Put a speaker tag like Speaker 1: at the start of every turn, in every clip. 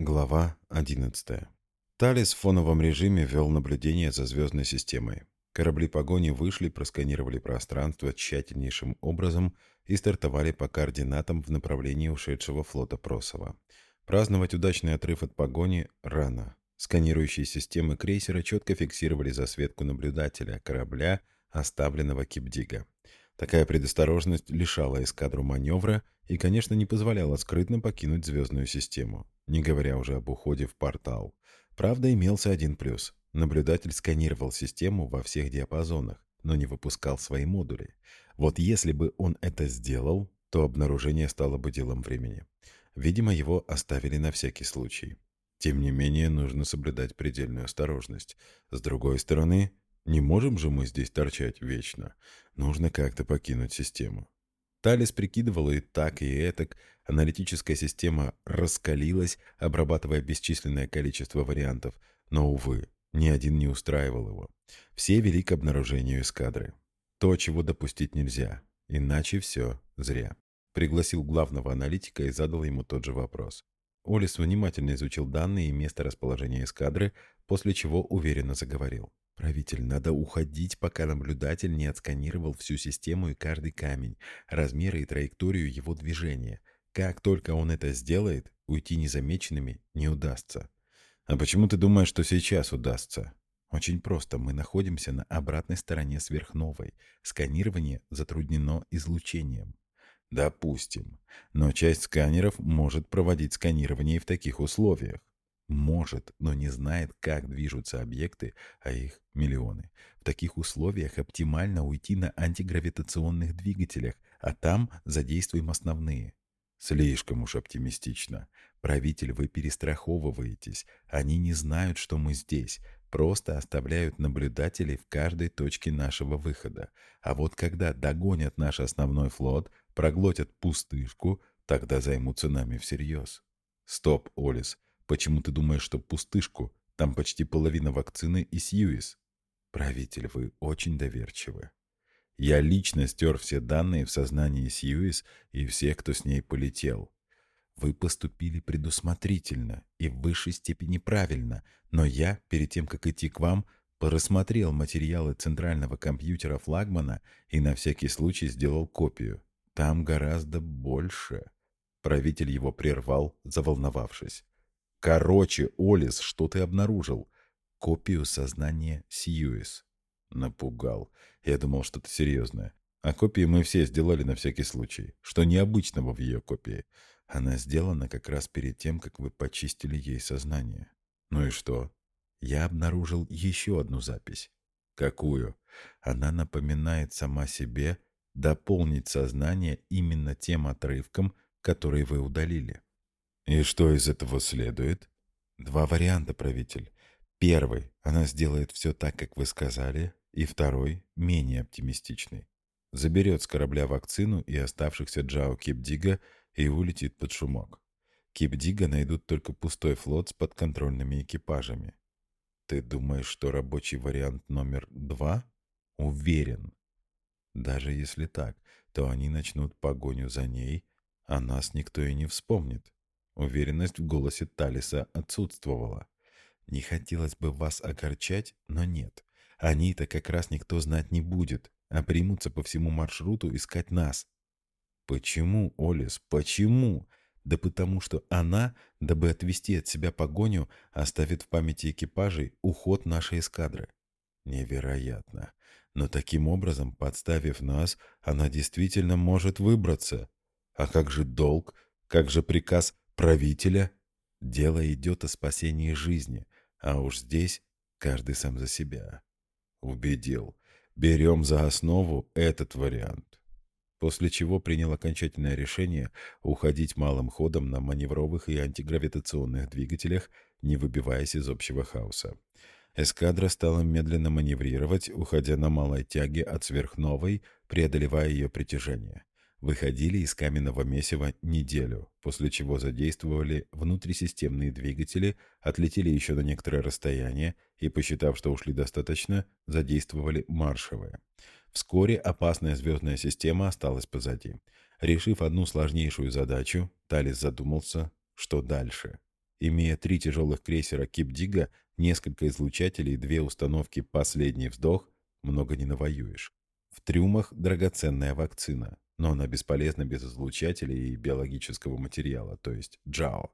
Speaker 1: Глава 11. Талис в фоновом режиме вел наблюдение за звездной системой. Корабли погони вышли, просканировали пространство тщательнейшим образом и стартовали по координатам в направлении ушедшего флота Просова. Праздновать удачный отрыв от погони рано. Сканирующие системы крейсера четко фиксировали засветку наблюдателя корабля, оставленного Кипдига. Такая предосторожность лишала эскадру маневра и, конечно, не позволяла скрытно покинуть звездную систему, не говоря уже об уходе в портал. Правда, имелся один плюс. Наблюдатель сканировал систему во всех диапазонах, но не выпускал свои модули. Вот если бы он это сделал, то обнаружение стало бы делом времени. Видимо, его оставили на всякий случай. Тем не менее, нужно соблюдать предельную осторожность. С другой стороны, не можем же мы здесь торчать вечно. Нужно как-то покинуть систему. Талис прикидывал и так, и этак. Аналитическая система раскалилась, обрабатывая бесчисленное количество вариантов. Но, увы, ни один не устраивал его. Все вели к обнаружению эскадры. То, чего допустить нельзя. Иначе все зря. Пригласил главного аналитика и задал ему тот же вопрос. Олис внимательно изучил данные и место расположения эскадры, после чего уверенно заговорил. «Правитель, надо уходить, пока наблюдатель не отсканировал всю систему и каждый камень, размеры и траекторию его движения. Как только он это сделает, уйти незамеченными не удастся». «А почему ты думаешь, что сейчас удастся?» «Очень просто. Мы находимся на обратной стороне сверхновой. Сканирование затруднено излучением». «Допустим. Но часть сканеров может проводить сканирование и в таких условиях. Может, но не знает, как движутся объекты, а их миллионы. В таких условиях оптимально уйти на антигравитационных двигателях, а там задействуем основные. Слишком уж оптимистично. Правитель, вы перестраховываетесь. Они не знают, что мы здесь. Просто оставляют наблюдателей в каждой точке нашего выхода. А вот когда догонят наш основной флот, проглотят пустышку, тогда займутся нами всерьез. Стоп, Олис. Почему ты думаешь, что пустышку? Там почти половина вакцины и Сьюис. Правитель, вы очень доверчивы. Я лично стер все данные в сознании Сьюис и всех, кто с ней полетел. Вы поступили предусмотрительно и в высшей степени правильно, но я, перед тем, как идти к вам, порассмотрел материалы центрального компьютера флагмана и на всякий случай сделал копию. Там гораздо больше. Правитель его прервал, заволновавшись. Короче, Олис, что ты обнаружил? Копию сознания Сьюис. Напугал. Я думал, что-то серьезное. А копии мы все сделали на всякий случай. Что необычного в ее копии? Она сделана как раз перед тем, как вы почистили ей сознание. Ну и что? Я обнаружил еще одну запись. Какую? Она напоминает сама себе дополнить сознание именно тем отрывком, который вы удалили. И что из этого следует? Два варианта, правитель. Первый, она сделает все так, как вы сказали, и второй, менее оптимистичный. Заберет с корабля вакцину и оставшихся Джао Кипдига и улетит под шумок. Кипдига найдут только пустой флот с подконтрольными экипажами. Ты думаешь, что рабочий вариант номер два? Уверен. Даже если так, то они начнут погоню за ней, а нас никто и не вспомнит. Уверенность в голосе Талиса отсутствовала. Не хотелось бы вас огорчать, но нет. Они-то как раз никто знать не будет, а примутся по всему маршруту искать нас. Почему, Олис, почему? Да потому что она, дабы отвести от себя погоню, оставит в памяти экипажей уход нашей эскадры. Невероятно. Но таким образом, подставив нас, она действительно может выбраться. А как же долг? Как же приказ правителя. Дело идет о спасении жизни, а уж здесь каждый сам за себя. Убедил. Берем за основу этот вариант. После чего принял окончательное решение уходить малым ходом на маневровых и антигравитационных двигателях, не выбиваясь из общего хаоса. Эскадра стала медленно маневрировать, уходя на малой тяге от сверхновой, преодолевая ее притяжение выходили из каменного месива неделю, после чего задействовали внутрисистемные двигатели, отлетели еще на некоторое расстояние и, посчитав, что ушли достаточно, задействовали маршевые. Вскоре опасная звездная система осталась позади. Решив одну сложнейшую задачу, Талис задумался, что дальше. Имея три тяжелых крейсера Кипдига, несколько излучателей и две установки «Последний вздох», много не навоюешь. В трюмах драгоценная вакцина, но она бесполезна без излучателей и биологического материала, то есть джао.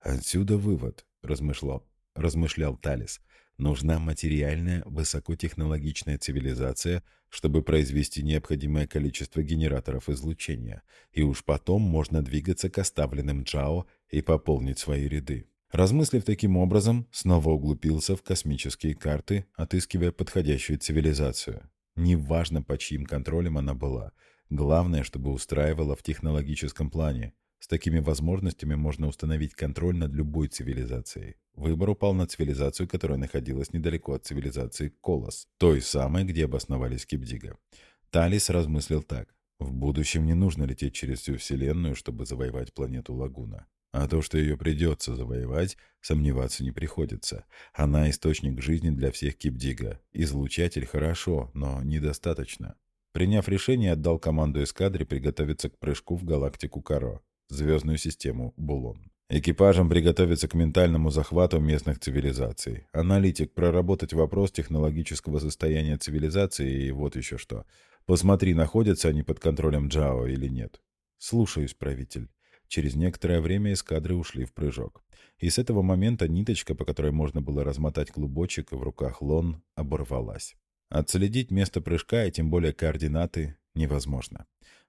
Speaker 1: Отсюда вывод, размышлял, размышлял Талис. Нужна материальная, высокотехнологичная цивилизация, чтобы произвести необходимое количество генераторов излучения, и уж потом можно двигаться к оставленным Джао и пополнить свои ряды. Размыслив таким образом, снова углубился в космические карты, отыскивая подходящую цивилизацию. Неважно, по чьим контролем она была. Главное, чтобы устраивала в технологическом плане. С такими возможностями можно установить контроль над любой цивилизацией. Выбор упал на цивилизацию, которая находилась недалеко от цивилизации Колос, той самой, где обосновались Кипдига. Талис размыслил так. В будущем не нужно лететь через всю Вселенную, чтобы завоевать планету Лагуна. А то, что ее придется завоевать, сомневаться не приходится. Она источник жизни для всех Кипдига. Излучатель хорошо, но недостаточно. Приняв решение, отдал команду эскадре приготовиться к прыжку в галактику Каро звездную систему Булон. Экипажам приготовиться к ментальному захвату местных цивилизаций. Аналитик проработать вопрос технологического состояния цивилизации и вот еще что. Посмотри, находятся они под контролем Джао или нет. Слушаюсь, правитель. Через некоторое время эскадры ушли в прыжок. И с этого момента ниточка, по которой можно было размотать клубочек в руках Лон, оборвалась. Отследить место прыжка и тем более координаты невозможно.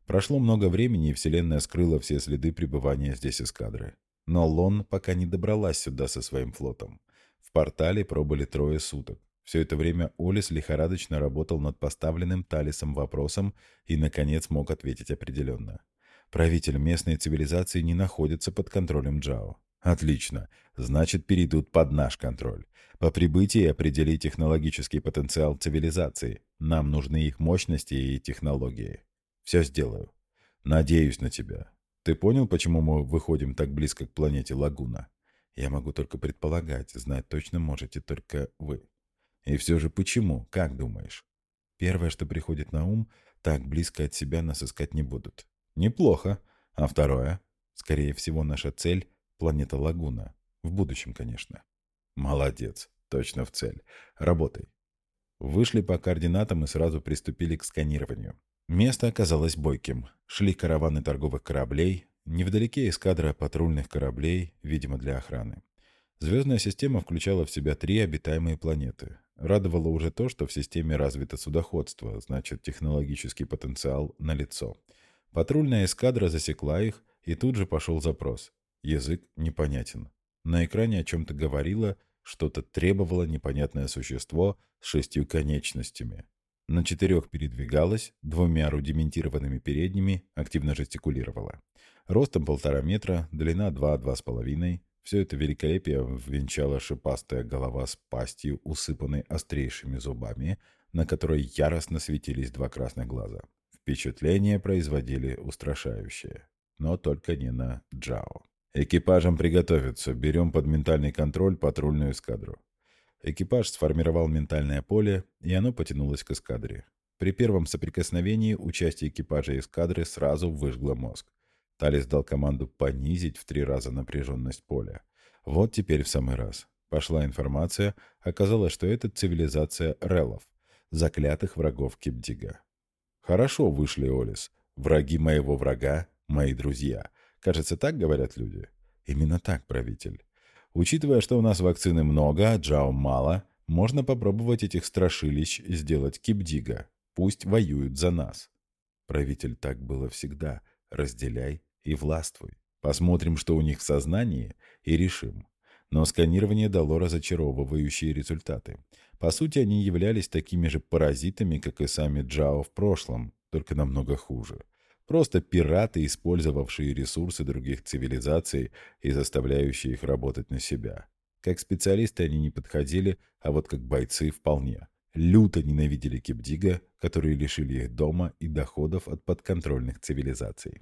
Speaker 1: Прошло много времени, и Вселенная скрыла все следы пребывания здесь эскадры. Но Лон пока не добралась сюда со своим флотом. В портале пробыли трое суток. Все это время Олис лихорадочно работал над поставленным Талисом вопросом и, наконец, мог ответить определенно. Правитель местной цивилизации не находится под контролем Джао. Отлично. Значит, перейдут под наш контроль. По прибытии определи технологический потенциал цивилизации. Нам нужны их мощности и технологии. Все сделаю. Надеюсь на тебя. Ты понял, почему мы выходим так близко к планете Лагуна? Я могу только предполагать, знать точно можете только вы. И все же почему, как думаешь? Первое, что приходит на ум, так близко от себя нас искать не будут. Неплохо. А второе? Скорее всего, наша цель — планета Лагуна. В будущем, конечно. Молодец. Точно в цель. Работай. Вышли по координатам и сразу приступили к сканированию. Место оказалось бойким. Шли караваны торговых кораблей, невдалеке эскадра патрульных кораблей, видимо, для охраны. Звездная система включала в себя три обитаемые планеты. Радовало уже то, что в системе развито судоходство, значит, технологический потенциал налицо. Патрульная эскадра засекла их, и тут же пошел запрос. Язык непонятен. На экране о чем-то говорило, что-то требовало непонятное существо с шестью конечностями. На четырех передвигалась, двумя рудиментированными передними активно жестикулировала. Ростом полтора метра, длина два-два с половиной. Все это великолепие венчала шипастая голова с пастью, усыпанной острейшими зубами, на которой яростно светились два красных глаза. Впечатление производили устрашающее. Но только не на Джао. Экипажам приготовиться. Берем под ментальный контроль патрульную эскадру. Экипаж сформировал ментальное поле, и оно потянулось к эскадре. При первом соприкосновении участие экипажа эскадры сразу выжгло мозг. Талис дал команду понизить в три раза напряженность поля. Вот теперь в самый раз. Пошла информация, оказалось, что это цивилизация релов, заклятых врагов Кипдига. Хорошо вышли, Олис. Враги моего врага — мои друзья. Кажется, так говорят люди. Именно так, правитель. Учитывая, что у нас вакцины много, а Джао мало, можно попробовать этих страшилищ сделать кипдига. Пусть воюют за нас. Правитель так было всегда. Разделяй и властвуй. Посмотрим, что у них в сознании, и решим. Но сканирование дало разочаровывающие результаты. По сути, они являлись такими же паразитами, как и сами Джао в прошлом, только намного хуже. Просто пираты, использовавшие ресурсы других цивилизаций и заставляющие их работать на себя. Как специалисты они не подходили, а вот как бойцы вполне. Люто ненавидели Кипдига, которые лишили их дома и доходов от подконтрольных цивилизаций.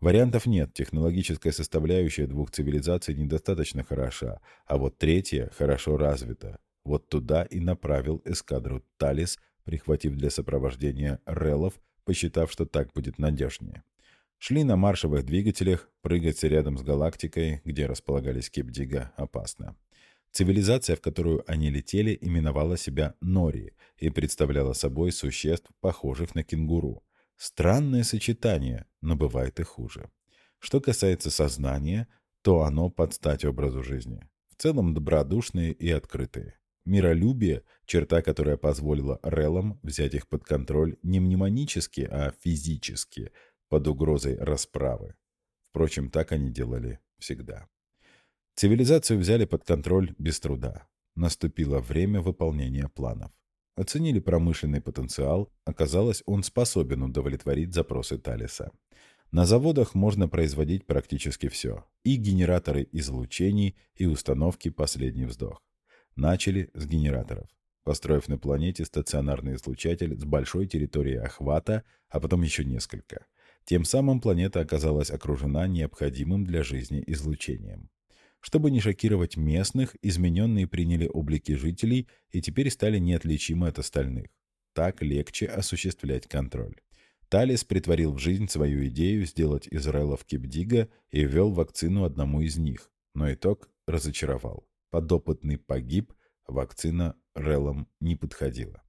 Speaker 1: Вариантов нет, технологическая составляющая двух цивилизаций недостаточно хороша, а вот третья хорошо развита. Вот туда и направил эскадру Талис, прихватив для сопровождения релов посчитав, что так будет надежнее. Шли на маршевых двигателях, прыгать рядом с галактикой, где располагались Кипдига, опасно. Цивилизация, в которую они летели, именовала себя Нори и представляла собой существ, похожих на кенгуру. Странное сочетание, но бывает и хуже. Что касается сознания, то оно под стать образу жизни. В целом добродушные и открытые. Миролюбие – черта, которая позволила Реллам взять их под контроль не мнемонически, а физически – под угрозой расправы. Впрочем, так они делали всегда. Цивилизацию взяли под контроль без труда. Наступило время выполнения планов. Оценили промышленный потенциал, оказалось, он способен удовлетворить запросы Талиса. На заводах можно производить практически все. И генераторы излучений, и установки «Последний вздох». Начали с генераторов, построив на планете стационарный излучатель с большой территорией охвата, а потом еще несколько – тем самым планета оказалась окружена необходимым для жизни излучением. Чтобы не шокировать местных, измененные приняли облики жителей и теперь стали неотличимы от остальных. Так легче осуществлять контроль. Талис притворил в жизнь свою идею сделать Израилов Кипдига и ввел вакцину одному из них, но итог разочаровал. Подопытный погиб, вакцина Реллам не подходила.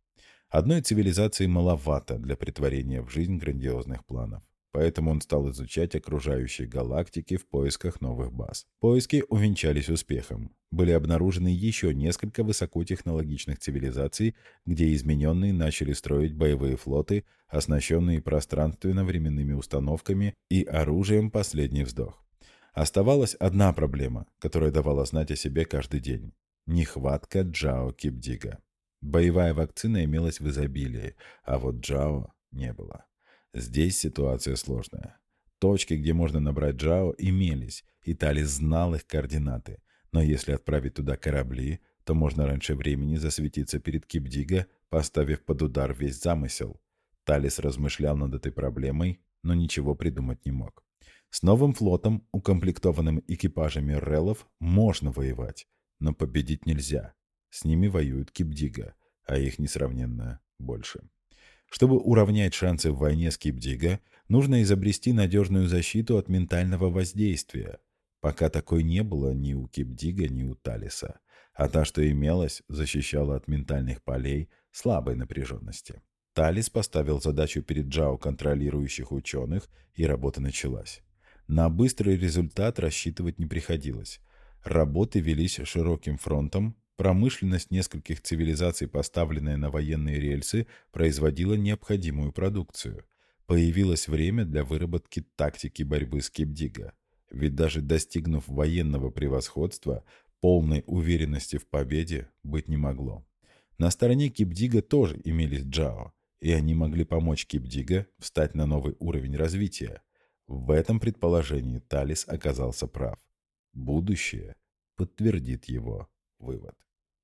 Speaker 1: Одной цивилизации маловато для притворения в жизнь грандиозных планов. Поэтому он стал изучать окружающие галактики в поисках новых баз. Поиски увенчались успехом. Были обнаружены еще несколько высокотехнологичных цивилизаций, где измененные начали строить боевые флоты, оснащенные пространственно-временными установками и оружием «Последний вздох». Оставалась одна проблема, которая давала знать о себе каждый день – нехватка Джао Кипдига. Боевая вакцина имелась в изобилии, а вот Джао не было. Здесь ситуация сложная. Точки, где можно набрать Джао, имелись, и Талис знал их координаты. Но если отправить туда корабли, то можно раньше времени засветиться перед Кипдига, поставив под удар весь замысел. Талис размышлял над этой проблемой, но ничего придумать не мог. С новым флотом, укомплектованным экипажами релов, можно воевать, но победить нельзя. С ними воюют Кипдига, а их несравненно больше. Чтобы уравнять шансы в войне с Кипдига, нужно изобрести надежную защиту от ментального воздействия. Пока такой не было ни у Кипдига, ни у Талиса. А та, что имелась, защищала от ментальных полей слабой напряженности. Талис поставил задачу перед Джао контролирующих ученых, и работа началась. На быстрый результат рассчитывать не приходилось. Работы велись широким фронтом, Промышленность нескольких цивилизаций, поставленная на военные рельсы, производила необходимую продукцию. Появилось время для выработки тактики борьбы с Кипдига. Ведь даже достигнув военного превосходства, полной уверенности в победе быть не могло. На стороне Кипдига тоже имелись Джао, и они могли помочь Кипдига встать на новый уровень развития. В этом предположении Талис оказался прав. Будущее подтвердит его вывод.